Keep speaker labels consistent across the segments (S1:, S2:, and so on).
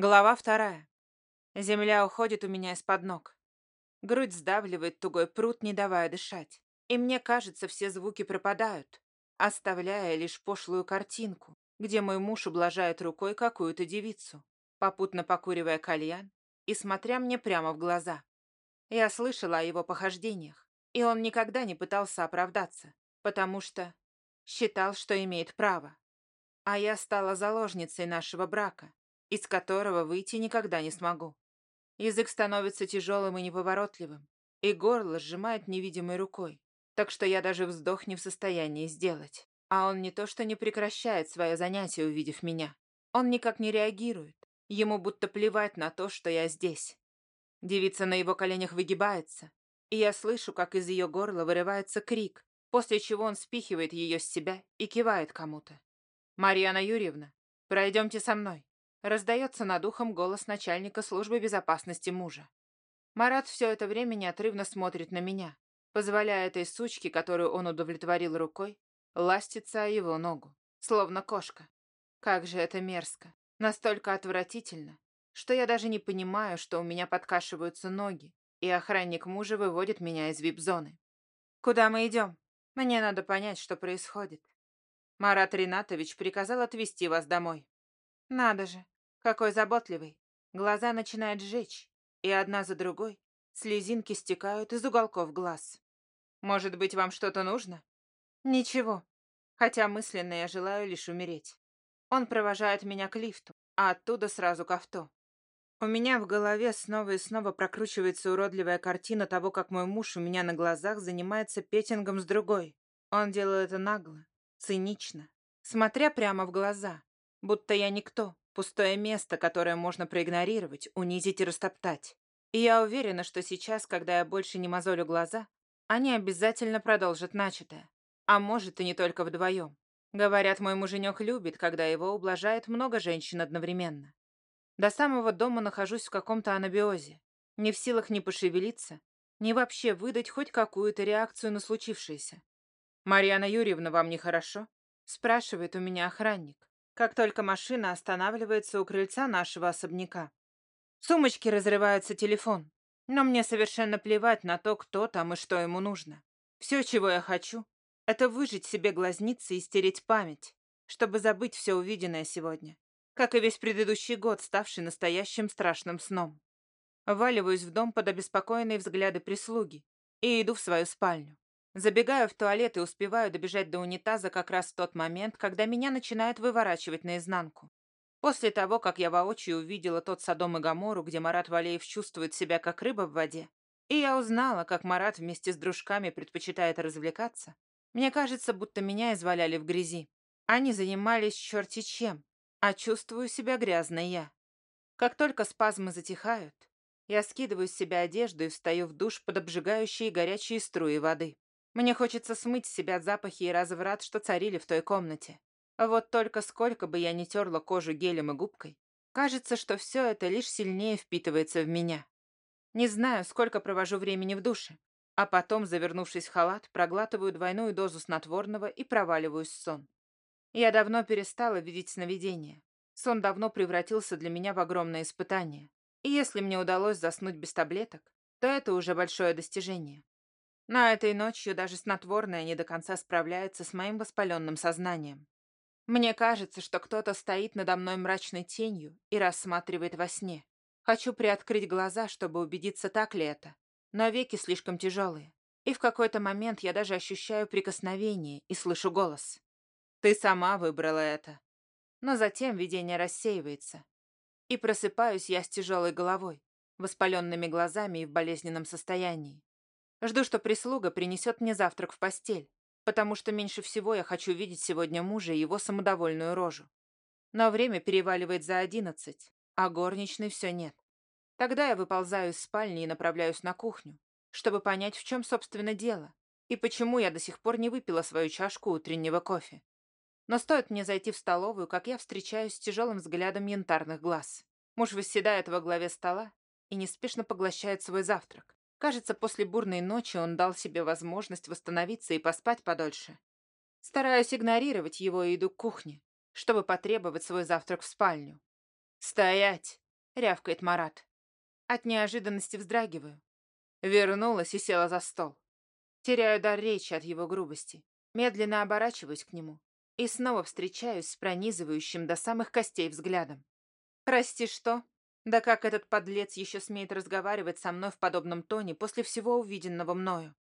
S1: Глава вторая. Земля уходит у меня из-под ног. Грудь сдавливает тугой пруд, не давая дышать. И мне кажется, все звуки пропадают, оставляя лишь пошлую картинку, где мой муж ублажает рукой какую-то девицу, попутно покуривая кальян и смотря мне прямо в глаза. Я слышала о его похождениях, и он никогда не пытался оправдаться, потому что считал, что имеет право. А я стала заложницей нашего брака, из которого выйти никогда не смогу. Язык становится тяжелым и неповоротливым, и горло сжимает невидимой рукой, так что я даже вздох не в состоянии сделать. А он не то что не прекращает свое занятие, увидев меня. Он никак не реагирует. Ему будто плевать на то, что я здесь. Девица на его коленях выгибается, и я слышу, как из ее горла вырывается крик, после чего он спихивает ее с себя и кивает кому-то. «Марьяна Юрьевна, пройдемте со мной», раздается над ухом голос начальника службы безопасности мужа. Марат все это время неотрывно смотрит на меня, позволяя этой сучке, которую он удовлетворил рукой, ластиться о его ногу, словно кошка. Как же это мерзко, настолько отвратительно, что я даже не понимаю, что у меня подкашиваются ноги, и охранник мужа выводит меня из вип-зоны. «Куда мы идем? Мне надо понять, что происходит». Марат Ринатович приказал отвезти вас домой. Надо же, какой заботливый. Глаза начинают жечь, и одна за другой слезинки стекают из уголков глаз. Может быть, вам что-то нужно? Ничего. Хотя мысленно я желаю лишь умереть. Он провожает меня к лифту, а оттуда сразу к авто. У меня в голове снова и снова прокручивается уродливая картина того, как мой муж у меня на глазах занимается петингом с другой. Он делает это нагло, цинично, смотря прямо в глаза, будто я никто, пустое место, которое можно проигнорировать, унизить и растоптать. И я уверена, что сейчас, когда я больше не мозолю глаза, они обязательно продолжат начатое. А может, и не только вдвоем. Говорят, мой муженек любит, когда его ублажает много женщин одновременно. До самого дома нахожусь в каком-то анабиозе. Не в силах ни пошевелиться, ни вообще выдать хоть какую-то реакцию на случившееся. «Марьяна Юрьевна, вам нехорошо?» спрашивает у меня охранник, как только машина останавливается у крыльца нашего особняка. В сумочке разрывается телефон, но мне совершенно плевать на то, кто там и что ему нужно. Все, чего я хочу, это выжить себе глазницы и стереть память, чтобы забыть все увиденное сегодня как и весь предыдущий год, ставший настоящим страшным сном. Валиваюсь в дом под обеспокоенные взгляды прислуги и иду в свою спальню. Забегаю в туалет и успеваю добежать до унитаза как раз в тот момент, когда меня начинает выворачивать наизнанку. После того, как я воочию увидела тот Содом и Гамору, где Марат Валеев чувствует себя как рыба в воде, и я узнала, как Марат вместе с дружками предпочитает развлекаться, мне кажется, будто меня изваляли в грязи. Они занимались черти чем, а чувствую себя грязной я. Как только спазмы затихают, я скидываю с себя одежду и встаю в душ под обжигающие горячие струи воды. Мне хочется смыть с себя запахи и разврат, что царили в той комнате. Вот только сколько бы я ни терла кожу гелем и губкой, кажется, что все это лишь сильнее впитывается в меня. Не знаю, сколько провожу времени в душе, а потом, завернувшись в халат, проглатываю двойную дозу снотворного и проваливаюсь в сон. Я давно перестала видеть сновидения. Сон давно превратился для меня в огромное испытание. И если мне удалось заснуть без таблеток, то это уже большое достижение. На этой ночью даже снотворное не до конца справляется с моим воспаленным сознанием. Мне кажется, что кто-то стоит надо мной мрачной тенью и рассматривает во сне. Хочу приоткрыть глаза, чтобы убедиться, так ли это. Но веки слишком тяжелые. И в какой-то момент я даже ощущаю прикосновение и слышу голос. Ты сама выбрала это. Но затем видение рассеивается. И просыпаюсь я с тяжелой головой, воспаленными глазами и в болезненном состоянии. Жду, что прислуга принесет мне завтрак в постель, потому что меньше всего я хочу видеть сегодня мужа и его самодовольную рожу. Но время переваливает за одиннадцать, а горничной все нет. Тогда я выползаю из спальни и направляюсь на кухню, чтобы понять, в чем, собственно, дело, и почему я до сих пор не выпила свою чашку утреннего кофе. Но стоит мне зайти в столовую, как я встречаюсь с тяжелым взглядом янтарных глаз. Муж восседает во главе стола и неспешно поглощает свой завтрак. Кажется, после бурной ночи он дал себе возможность восстановиться и поспать подольше. Стараюсь игнорировать его и иду к кухне, чтобы потребовать свой завтрак в спальню. «Стоять!» рявкает Марат. От неожиданности вздрагиваю. Вернулась и села за стол. Теряю дар речи от его грубости. Медленно оборачиваюсь к нему и снова встречаюсь с пронизывающим до самых костей взглядом. «Прости, что?» Да как этот подлец еще смеет разговаривать со мной в подобном тоне после всего увиденного мною?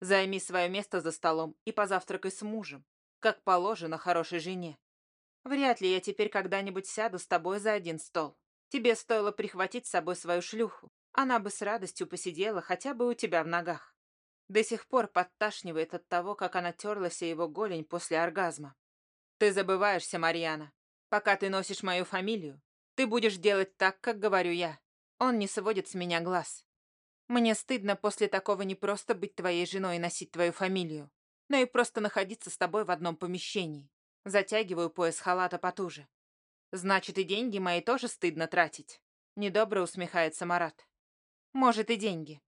S1: Займи свое место за столом и позавтракай с мужем, как положено хорошей жене. Вряд ли я теперь когда-нибудь сяду с тобой за один стол. Тебе стоило прихватить с собой свою шлюху. Она бы с радостью посидела хотя бы у тебя в ногах. До сих пор подташнивает от того, как она терлась о его голень после оргазма. Ты забываешься, Марьяна. Пока ты носишь мою фамилию, ты будешь делать так, как говорю я. Он не сводит с меня глаз. Мне стыдно после такого не просто быть твоей женой и носить твою фамилию, но и просто находиться с тобой в одном помещении. Затягиваю пояс халата потуже. Значит, и деньги мои тоже стыдно тратить. Недобро усмехается Марат. Может, и деньги.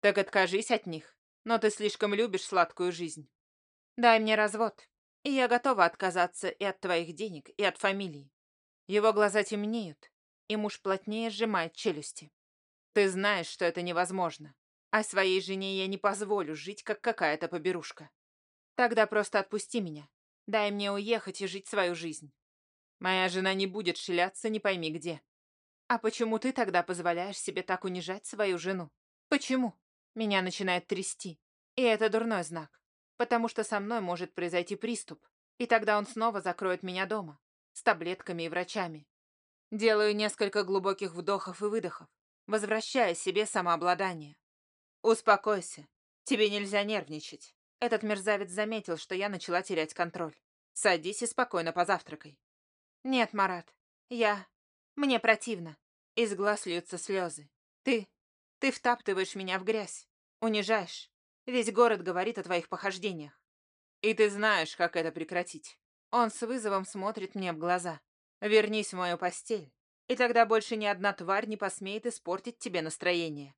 S1: Так откажись от них, но ты слишком любишь сладкую жизнь. Дай мне развод, и я готова отказаться и от твоих денег, и от фамилии. Его глаза темнеют, и муж плотнее сжимает челюсти. Ты знаешь, что это невозможно. А своей жене я не позволю жить, как какая-то поберушка. Тогда просто отпусти меня. Дай мне уехать и жить свою жизнь. Моя жена не будет шляться не пойми где. А почему ты тогда позволяешь себе так унижать свою жену? Почему? Меня начинает трясти. И это дурной знак. Потому что со мной может произойти приступ. И тогда он снова закроет меня дома с таблетками и врачами. Делаю несколько глубоких вдохов и выдохов, возвращая себе самообладание. Успокойся. Тебе нельзя нервничать. Этот мерзавец заметил, что я начала терять контроль. Садись и спокойно позавтракай. Нет, Марат, я... Мне противно. Из глаз льются слезы. Ты... Ты втаптываешь меня в грязь. Унижаешь. Весь город говорит о твоих похождениях. И ты знаешь, как это прекратить. Он с вызовом смотрит мне в глаза. «Вернись в мою постель, и тогда больше ни одна тварь не посмеет испортить тебе настроение».